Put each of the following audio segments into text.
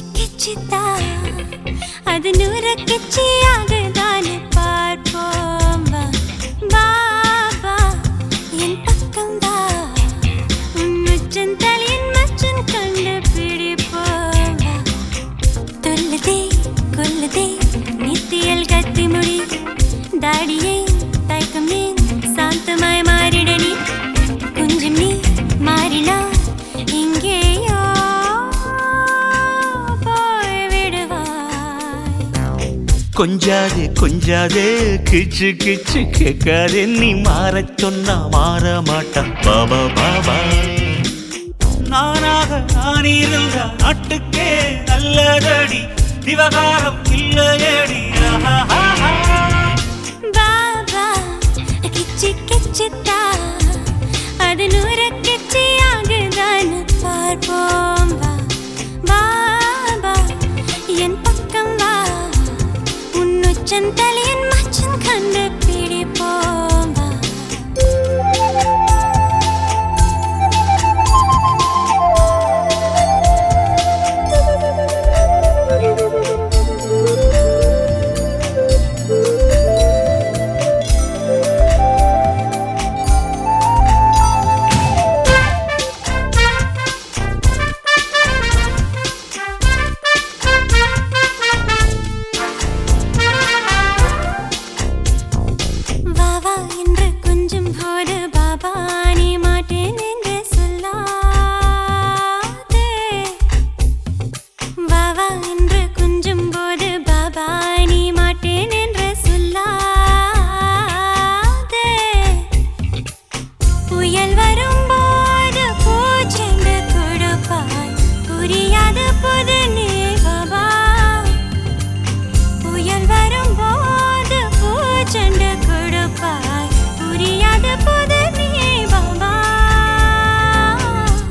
கிச்சி கிச்சித்தா அது நூற கிச்சி பார்ப்போம். வா என் பக்கம் தான் உன் உச்சன் கொஞ்சாதே கொஞ்சாதே கிச்சு கிச்சு கேட்காதே. நீ மாற சொன்னா மாற மாட்டான் பாபா பாபா நானாக நான் இருந்த நாட்டுக்கே நல்லதடி. விவகாரம் இல்லையடி. ஆஹாஹாஹா. கிச்சு கிச்சு உன் உச்சன் தலையன் மச்சன் கண்டு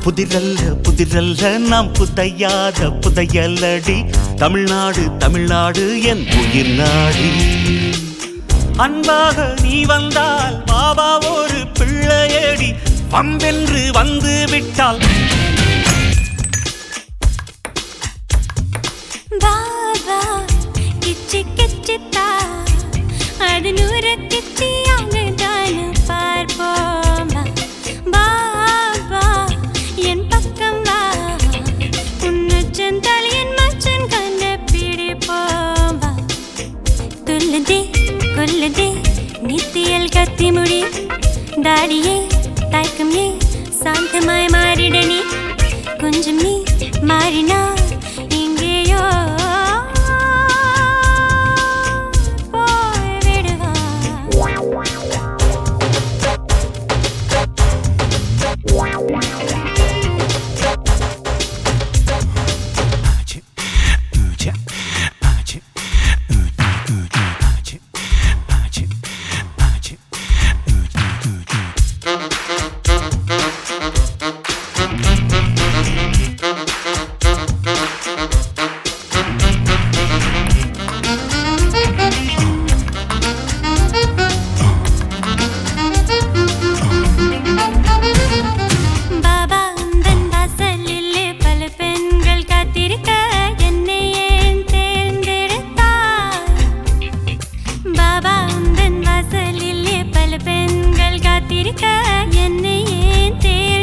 புதிரல்ல புதிரல்ல நாம் புதையாத புதையலடி. தமிழ்நாடு தமிழ்நாடு என் உயிர் நாடி. அன்பாக நீ வந்தால் பாபா ஒரு பிள்ளையடி. பம்பென்று வந்து விட்டால். பாபா கிச்சி கிச்சித்தா. அது நூறு கிச்சியா கொல்லுதே நித்தியல் கத்தி முடி தாடியே தயக்கம் ஏ உந்தன் வாசலிலே பல பெண்கள் காத்திருக்க என்னை ஏன் தேர்ந்தெடுத்தாய்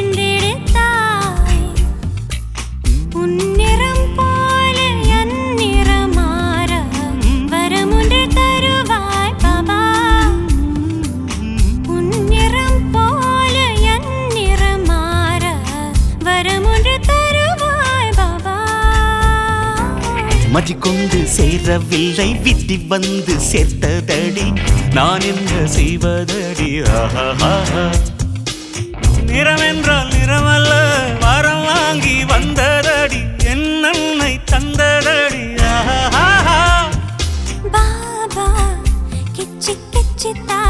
மதி கொண்டு சேரவில்லை விதி வந்து சேர்த்ததடி. நான் என்ன செய்வதடி? நிறம் என்றால் நிறமல்ல வரம் வாங்கி வந்ததடி. என் அன்னை தந்ததடி. பாபா கிச்சி கிச்சித்தா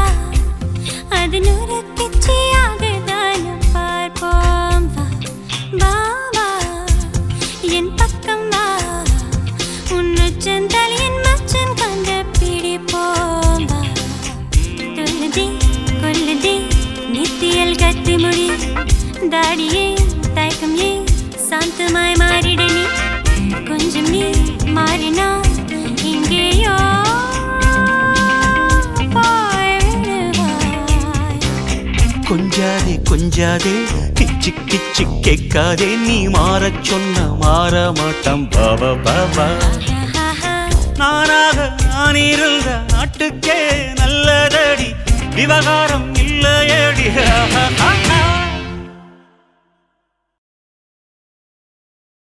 அது நூறு கிச்சியா தாடியே தயக்கம் ஏ சாந்தமாய் மாறிட நீ. கொஞ்சம் மாறினால் இங்கேயோ போய்விடுவாய். கொஞ்சாதே கொஞ்சாதே கிச்சு கிச்சு கேட்காதே. நீ மாறச் சொன்ன மாற மாட்டான் பாபா பாபா நானாக நான் இருந்த நாட்டுக்கே நல்லதடி. விவகாரம் இல்லையடி.